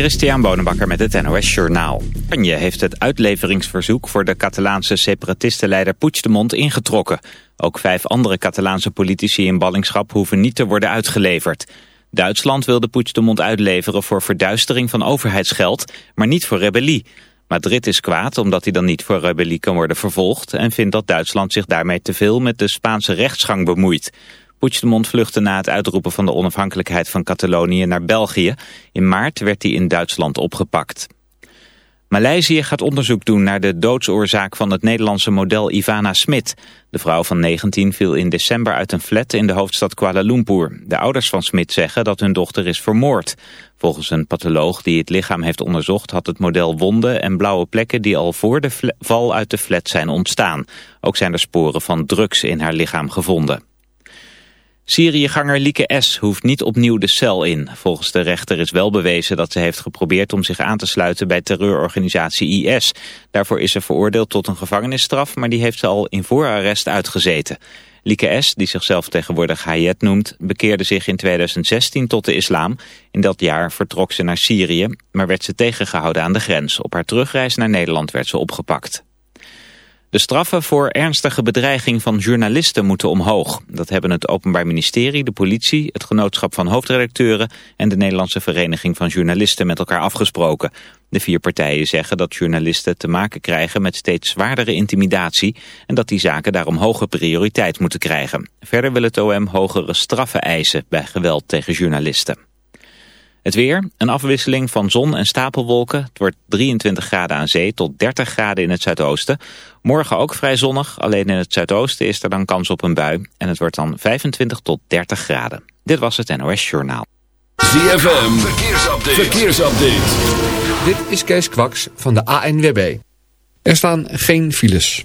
Christian Bonenbakker met het NOS Journaal. Spanje heeft het uitleveringsverzoek voor de Catalaanse separatistenleider Puigdemont ingetrokken. Ook vijf andere Catalaanse politici in ballingschap hoeven niet te worden uitgeleverd. Duitsland wilde Puigdemont uitleveren voor verduistering van overheidsgeld, maar niet voor rebellie. Madrid is kwaad omdat hij dan niet voor rebellie kan worden vervolgd... en vindt dat Duitsland zich daarmee te veel met de Spaanse rechtsgang bemoeit. Puigdemont vluchtte na het uitroepen van de onafhankelijkheid van Catalonië naar België. In maart werd hij in Duitsland opgepakt. Maleisië gaat onderzoek doen naar de doodsoorzaak van het Nederlandse model Ivana Smit. De vrouw van 19 viel in december uit een flat in de hoofdstad Kuala Lumpur. De ouders van Smit zeggen dat hun dochter is vermoord. Volgens een patholoog die het lichaam heeft onderzocht had het model wonden en blauwe plekken die al voor de val uit de flat zijn ontstaan. Ook zijn er sporen van drugs in haar lichaam gevonden. Syriëganger Lieke S. hoeft niet opnieuw de cel in. Volgens de rechter is wel bewezen dat ze heeft geprobeerd om zich aan te sluiten bij terreurorganisatie IS. Daarvoor is ze veroordeeld tot een gevangenisstraf, maar die heeft ze al in voorarrest uitgezeten. Lieke S., die zichzelf tegenwoordig Hayet noemt, bekeerde zich in 2016 tot de islam. In dat jaar vertrok ze naar Syrië, maar werd ze tegengehouden aan de grens. Op haar terugreis naar Nederland werd ze opgepakt. De straffen voor ernstige bedreiging van journalisten moeten omhoog. Dat hebben het Openbaar Ministerie, de politie, het Genootschap van Hoofdredacteuren en de Nederlandse Vereniging van Journalisten met elkaar afgesproken. De vier partijen zeggen dat journalisten te maken krijgen met steeds zwaardere intimidatie en dat die zaken daarom hoge prioriteit moeten krijgen. Verder wil het OM hogere straffen eisen bij geweld tegen journalisten. Het weer, een afwisseling van zon en stapelwolken. Het wordt 23 graden aan zee tot 30 graden in het zuidoosten. Morgen ook vrij zonnig, alleen in het zuidoosten is er dan kans op een bui. En het wordt dan 25 tot 30 graden. Dit was het NOS Journaal. ZFM, verkeersupdate. verkeersupdate. Dit is Kees Kwaks van de ANWB. Er staan geen files.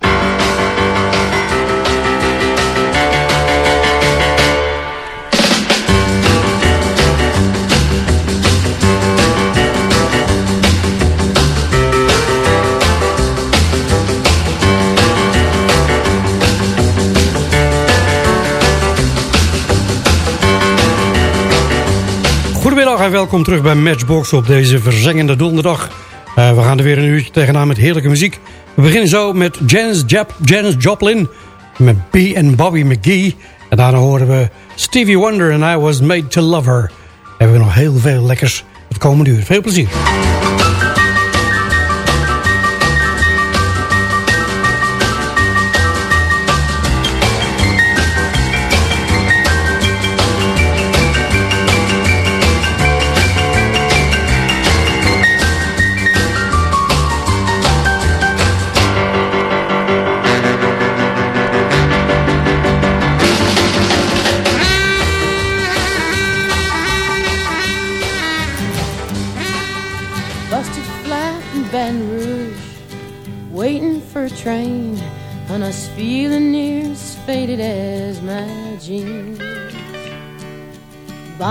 En welkom terug bij Matchbox op deze verzengende donderdag. Uh, we gaan er weer een uurtje tegenaan met heerlijke muziek. We beginnen zo met Janis, Jap, Janis Joplin met B en Bobby McGee. En daarna horen we Stevie Wonder en I Was Made to Love Her. Hebben we nog heel veel lekkers het komende uur. Veel plezier.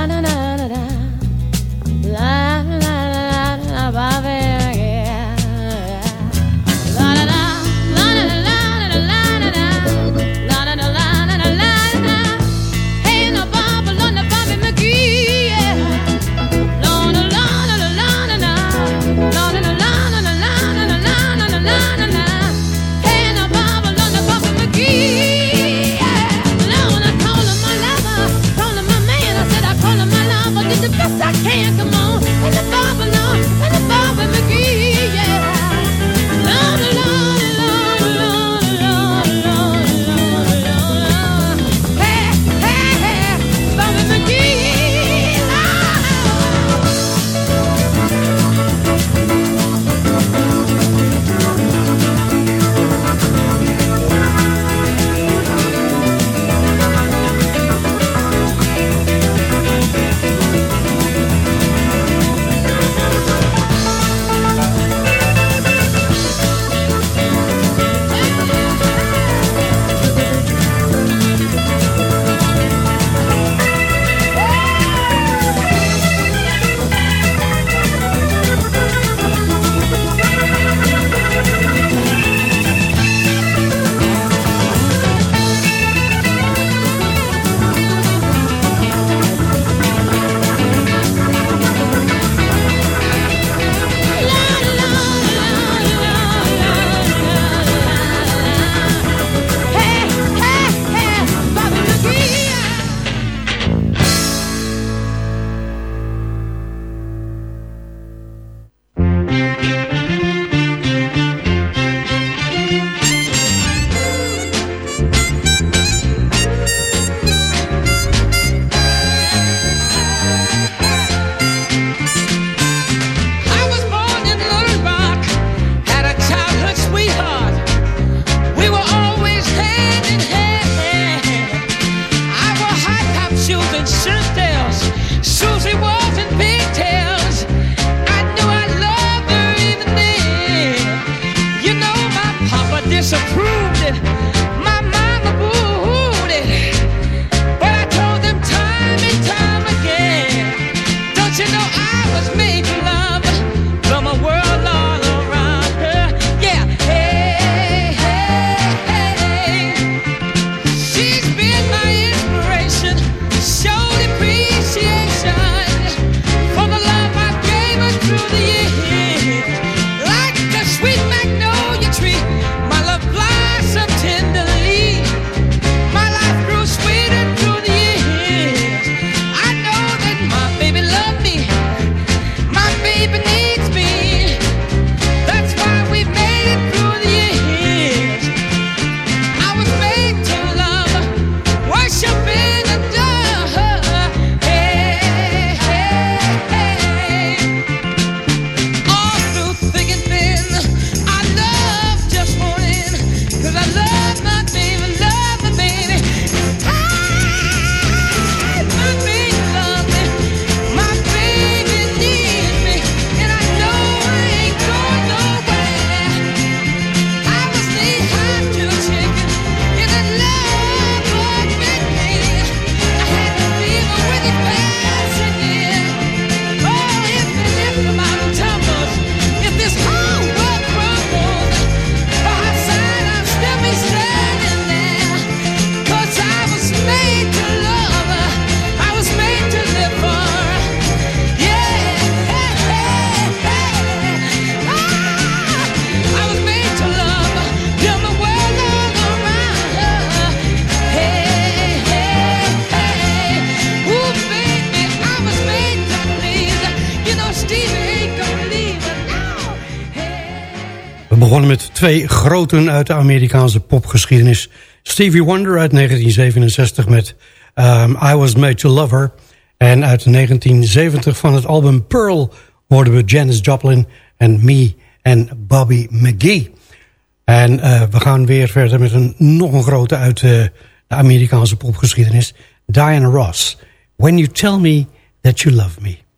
na na na. Twee groten uit de Amerikaanse popgeschiedenis. Stevie Wonder uit 1967 met um, I Was Made to Love Her. En uit 1970 van het album Pearl hoorden we Janis Joplin en Me en Bobby McGee. En uh, we gaan weer verder met een nog een grote uit de Amerikaanse popgeschiedenis. Diana Ross. When You Tell Me That You Love Me.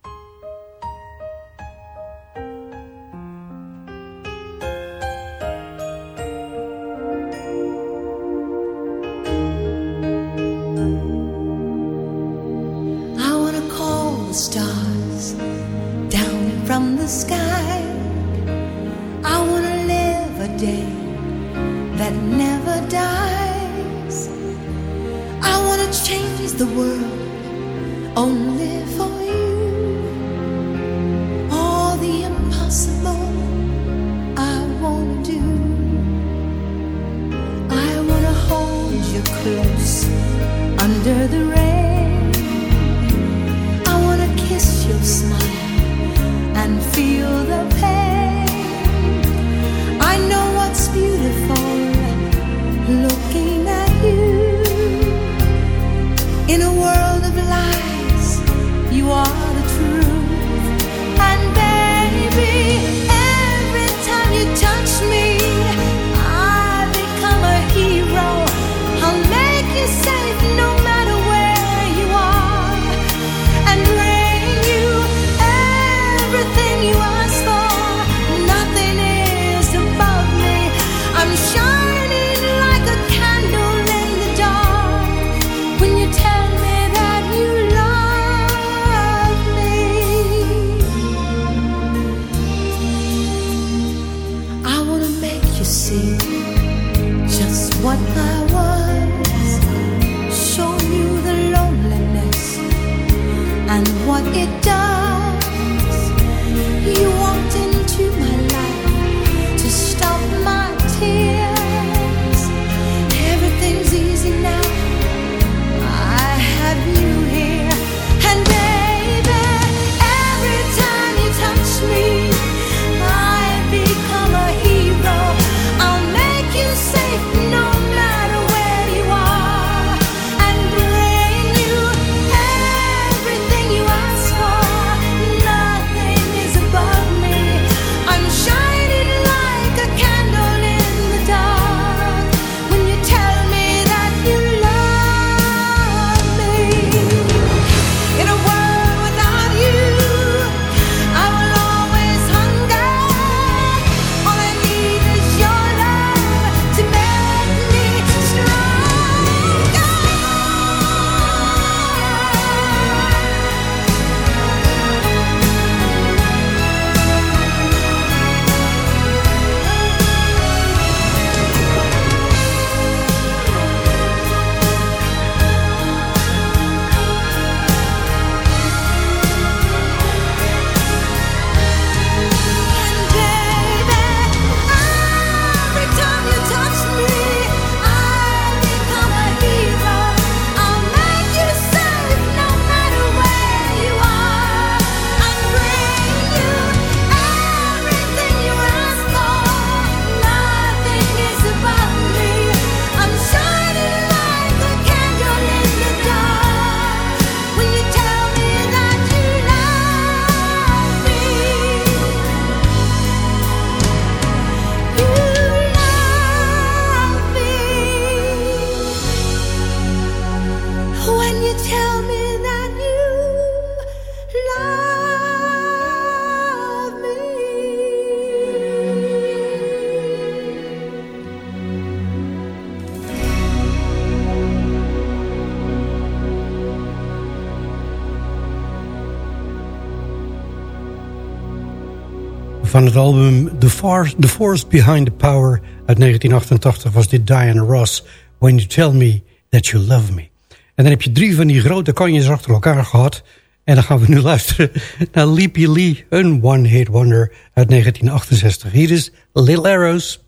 Album The, Far the Force Behind the Power uit 1988 was dit Diana Ross. When You Tell Me That You Love Me. En dan heb je drie van die grote kanjes achter elkaar gehad. En dan gaan we nu luisteren naar Leapy Lee, een one-hit wonder uit 1968. Hier is Little Arrows.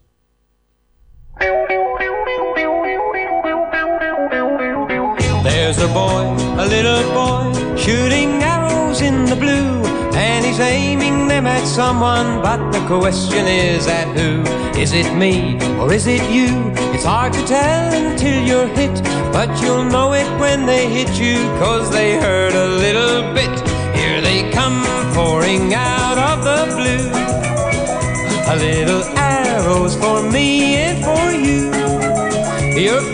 There's a boy, a little boy, shooting arrows in the blue. And he's aiming them at someone, but the question is at who? Is it me or is it you? It's hard to tell until you're hit, but you'll know it when they hit you, cause they hurt a little bit. Here they come pouring out of the blue. A little arrows for me and for you. You're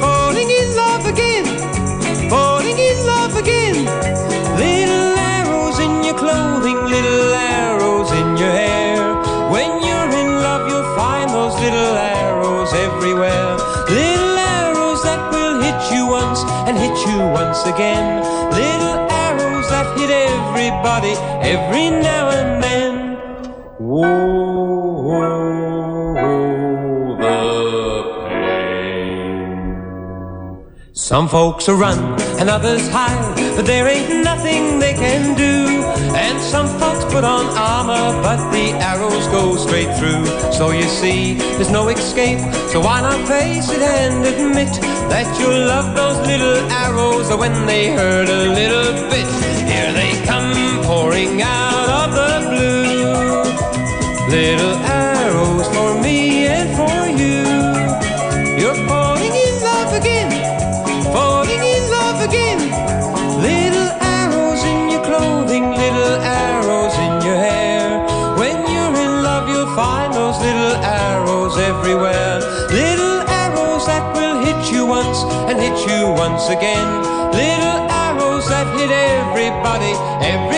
once again. Little arrows that hit everybody every now and then. Whoa, the pain. Some folks are run and others hide, but there ain't nothing they can do. Put on armor, but the arrows go straight through. So you see, there's no escape. So why not face it and admit that you love those little arrows when they hurt a little bit? Here they come pouring out of the blue. Little arrows once again. Little arrows that hit everybody every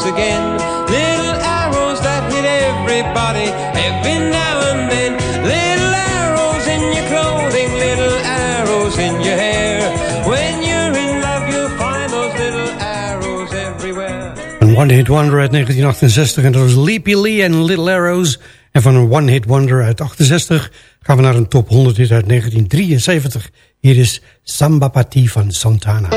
once again. Little arrows that hit everybody every now and then. Little arrows in your clothing, little arrows in your hair. When you're in love, you'll find those little arrows everywhere. Een One Hit Wonder uit 1968 en dat was Leapy Lee en Little Arrows. En van een One Hit Wonder uit 68 gaan we naar een top 100 hit uit 1973. Hier is Samba Pati van Santana.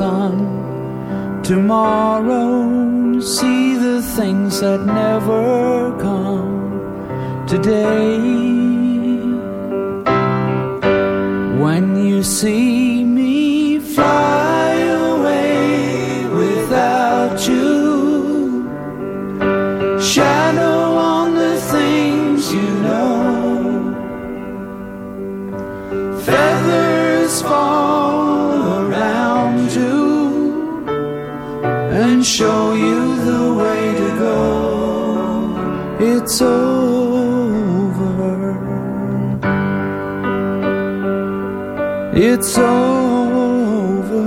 Sun. Tomorrow, see the things that never come. Today, It's over. It's over.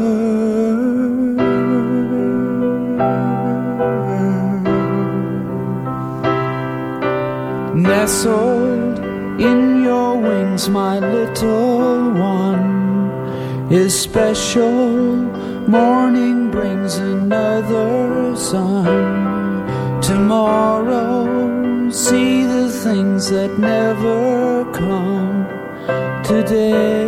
Nestled in your wings, my little one is special. Morning brings another sun. Tomorrow, things that never come today.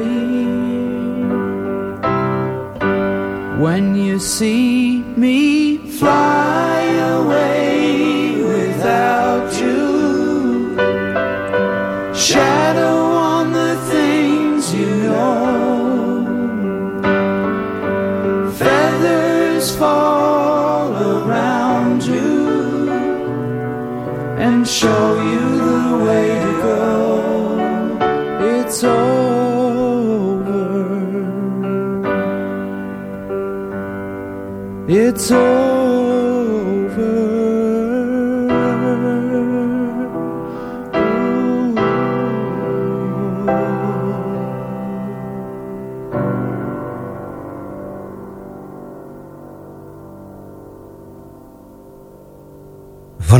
When you see me fly away without you, shadow on the things you know, feathers fall around you and show you way to go. It's over. It's Van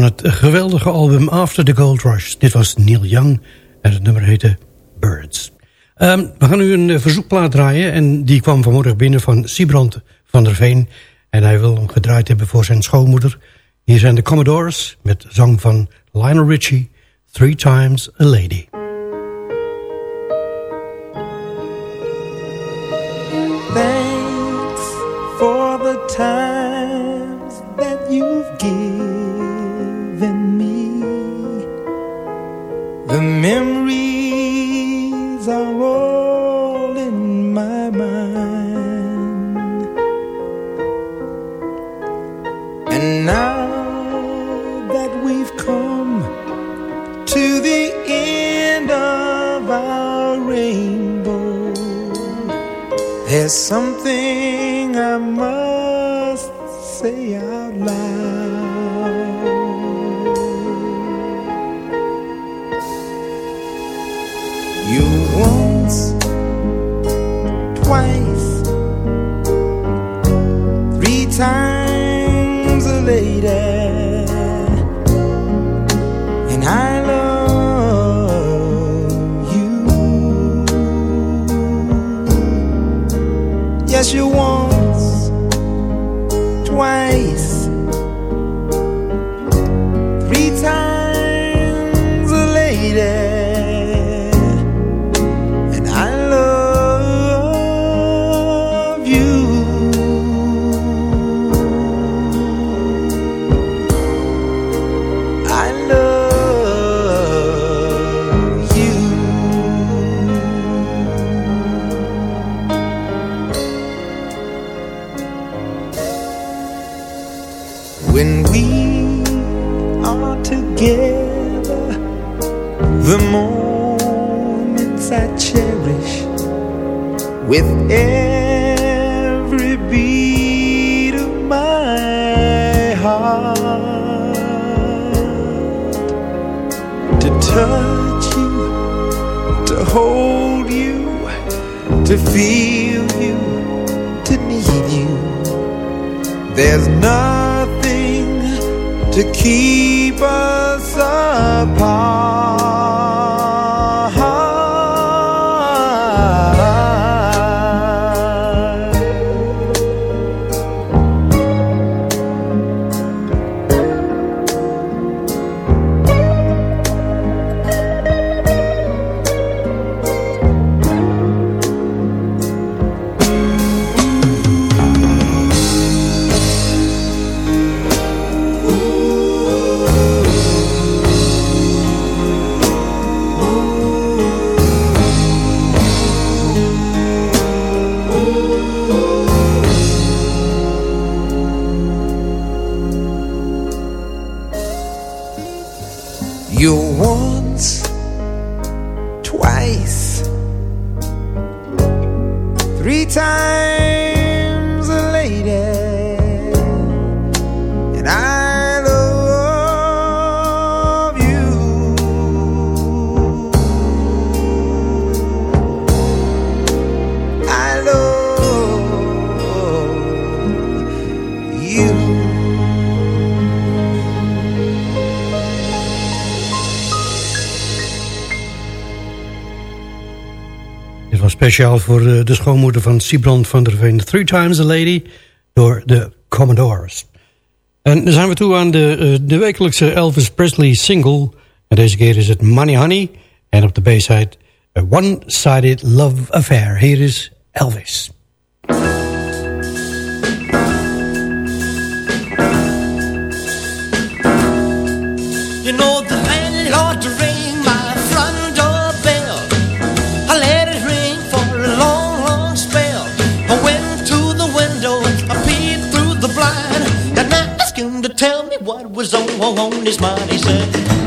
het geweldige album After the Gold Rush. Dit was Neil Young en het nummer heette Birds. Ehm, we gaan nu een eh, verzoekplaat draaien en die kwam vanmorgen binnen van Siebrand van der Veen. En hij wil hem gedraaid hebben voor zijn schoonmoeder. Hier zijn de Commodores met zang van Lionel Richie, Three Times a Lady. Speciaal voor de, de schoonmoeder van Sibrand van der Veen. Three Times a Lady door de Commodores. En dan zijn we toe aan de, eh, de wekelijkse Elvis Presley single. En deze keer is het Money Honey. En op de B-side A One-Sided Love Affair. Hier is Elvis. Was on, on his mind. He said,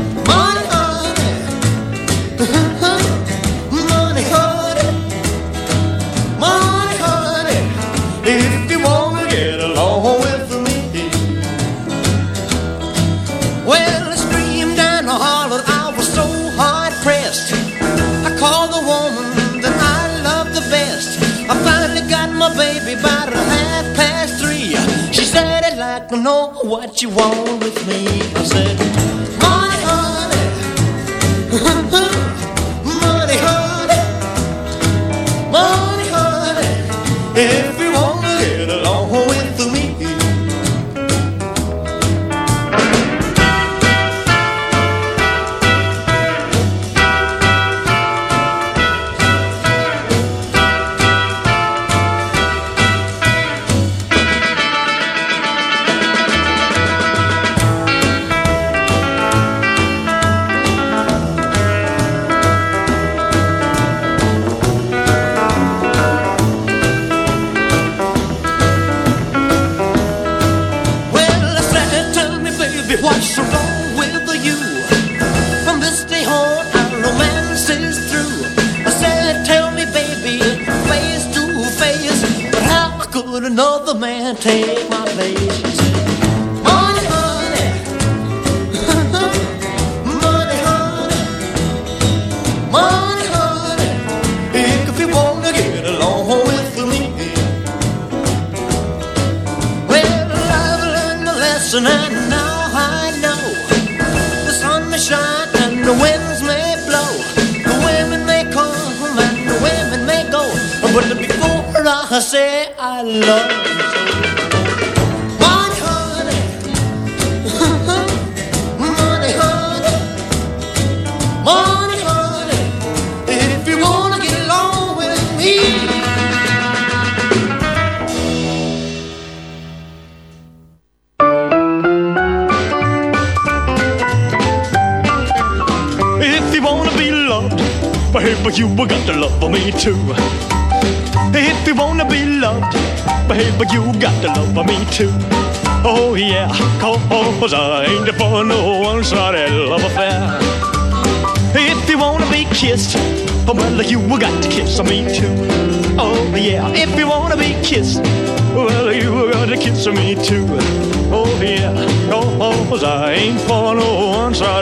like to know what you want with me. I said, Money, honey, money, honey, money, honey. If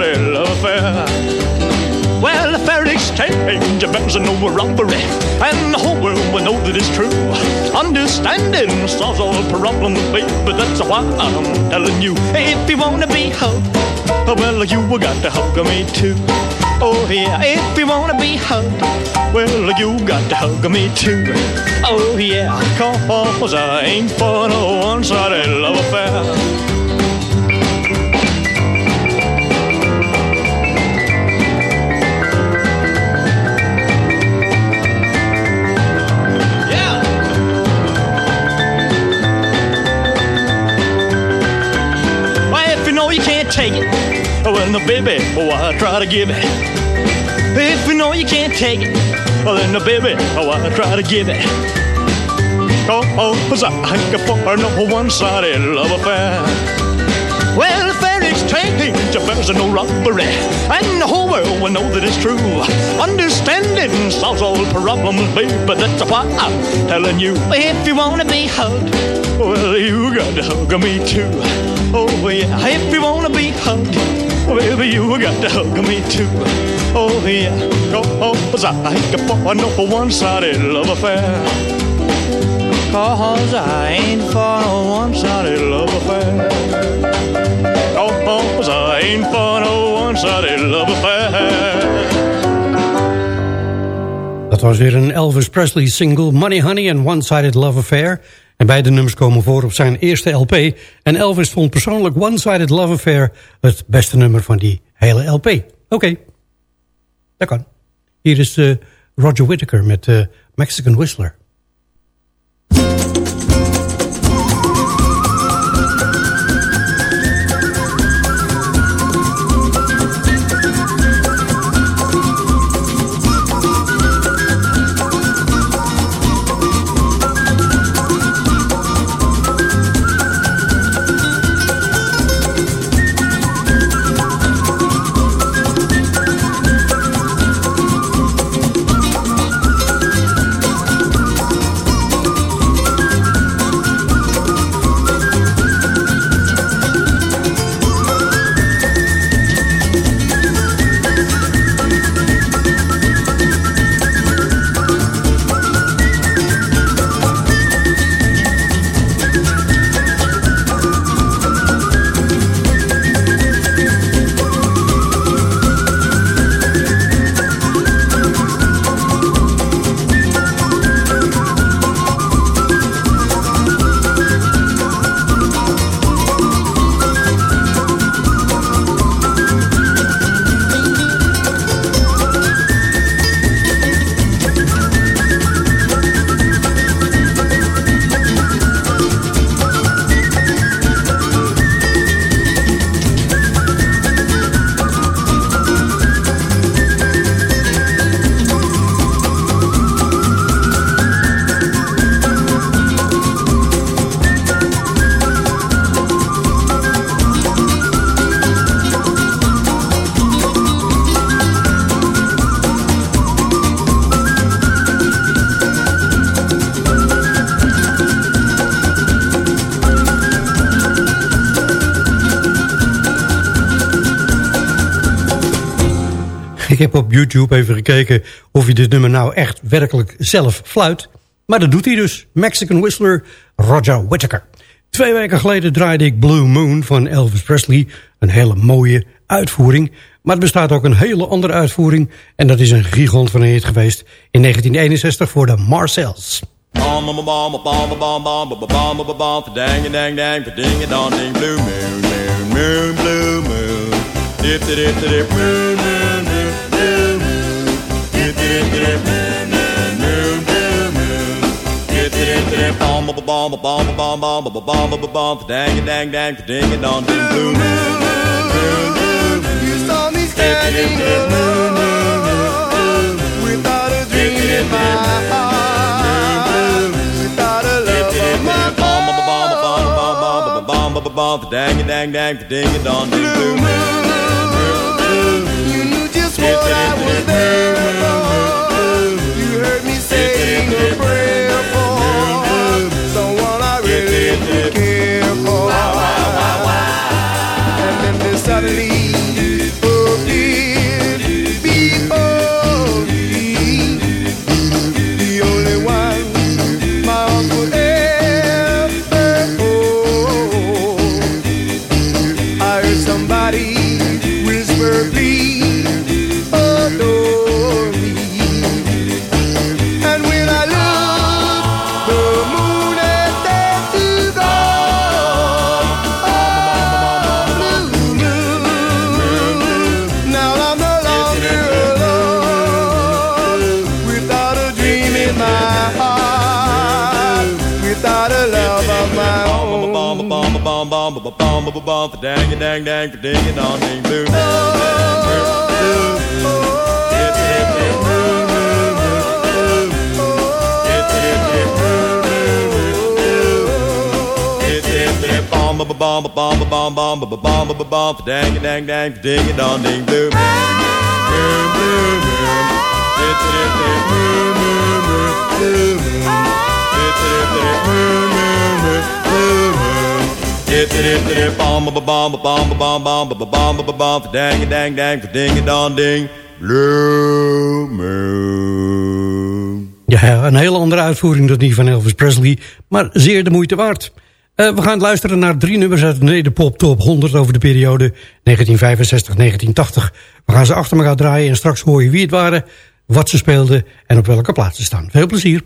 one-sided love affair. Well, a fair exchange bears no robbery, and the whole world will know that it's true. Understanding solves all problems, baby. That's why I'm telling you, if you wanna be hugged, well, you got to hug me too. Oh yeah, if you wanna be hugged, well, you got to hug me too. Oh yeah, cause I ain't for no one-sided love affair. Take it, oh, well, no, baby, oh, why try to give it? If you know you can't take it, well, then, no, baby, why try to give it? Oh, oh, cause I ain't for no one-sided love affair. Well, fair exchange ain't your bears and no robbery. And the whole world will know that it's true. Understanding solves all problems, baby. That's why I'm telling you. If you wanna be hugged, well, you got to hug me too. Oh, yeah. If you wanna be hugged, baby, you got to hug me too. Oh, yeah. Cause oh, I ain't for no one-sided love affair. Cause I ain't for no one-sided love affair. Cause oh, I ain't for no one-sided love affair. Dat was weer een Elvis Presley single, Money Honey and One-Sided Love Affair. En beide nummers komen voor op zijn eerste LP. En Elvis vond persoonlijk One-Sided Love Affair het beste nummer van die hele LP. Oké, dat kan. Hier is eh, Roger Whittaker met uh, Mexican Whistler. Ik heb op YouTube even gekeken of hij dit nummer nou echt werkelijk zelf fluit. Maar dat doet hij dus. Mexican Whistler Roger Whittaker. Twee weken geleden draaide ik Blue Moon van Elvis Presley. Een hele mooie uitvoering. Maar er bestaat ook een hele andere uitvoering. En dat is een gigant van een hit geweest in 1961 voor de Marcells. Dang it, dang, dang, ding it, dong, ding, boom what I was there for. You heard me saying a prayer for someone I really care for. And then there suddenly without a love of my own. bom bom bom bom bom bom bom bom dang dang dang ding a dong ding blue Bom bom bomb a bomb a bomb bomb a bomb a bomb dang a dang dang ding a dong ding blue moon blue moon it it it moon moon ding Ja, een hele andere uitvoering dan die van Elvis Presley, maar zeer de moeite waard. Eh, we gaan luisteren naar drie nummers uit de Nederpop Top 100 over de periode 1965-1980. We gaan ze achter elkaar draaien en straks hoor je wie het waren, wat ze speelden en op welke plaatsen staan. Veel plezier.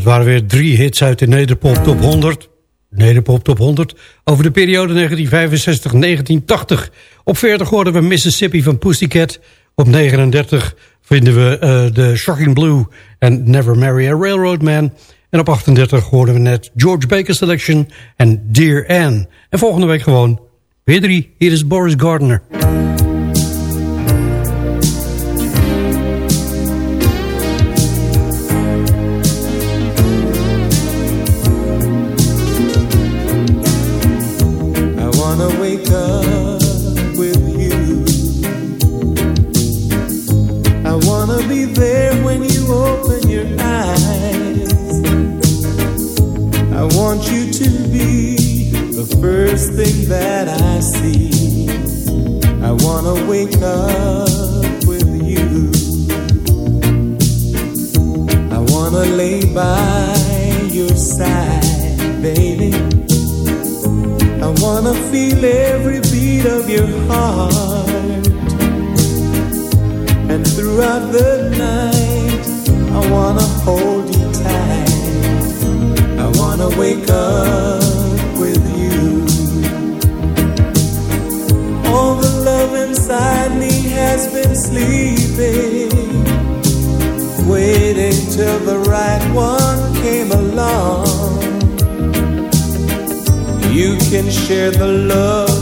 het waren weer drie hits uit de Nederpop Top 100. Nederpop Top 100 over de periode 1965-1980. Op 40 hoorden we Mississippi van Pussycat. Op 39 vinden we eh, The Shocking Blue en Never Marry a Railroad Man. En op 38 hoorden we net George Baker Selection en Dear Anne. En volgende week gewoon weer drie. Hier is Boris Gardner.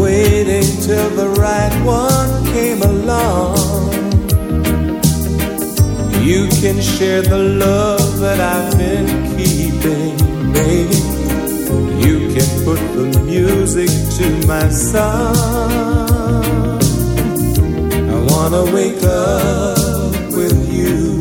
waiting till the right one came along. You can share the love that I've been keeping, baby. You can put the music to my song. I wanna wake up with you.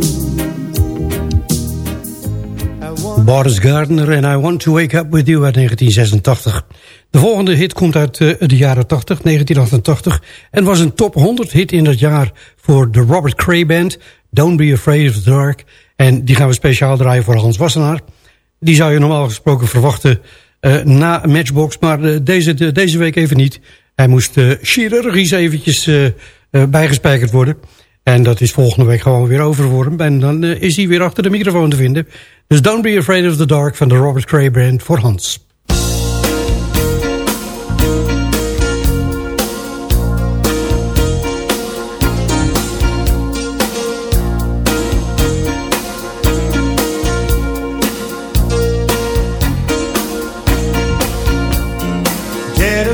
Boris Gardner en I Want to Wake Up With You uit 1986. De volgende hit komt uit uh, de jaren 80, 1988... en was een top 100 hit in dat jaar voor de Robert Cray Band... Don't Be Afraid of the Dark. En die gaan we speciaal draaien voor Hans Wassenaar. Die zou je normaal gesproken verwachten uh, na Matchbox... maar uh, deze, de, deze week even niet. Hij moest chirurgisch eventjes bijgespijkerd worden... En dat is volgende week gewoon weer over voor hem. En dan uh, is hij weer achter de microfoon te vinden. Dus Don't Be Afraid of the Dark van de Robert Cray Band voor Hans. Dead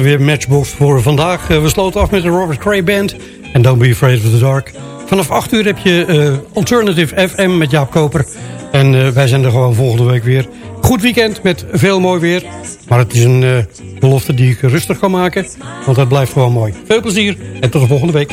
er weer Matchbox voor vandaag. Eh, we sloten af met de Robert Cray Band en Don't Be Afraid of the Dark. Vanaf 8 uur heb je eh, Alternative FM met Jaap Koper. En eh, wij zijn er gewoon volgende week weer. Goed weekend met veel mooi weer. Maar het is een belofte die ik rustig kan maken. Want het blijft gewoon mooi. Veel plezier en tot de volgende week.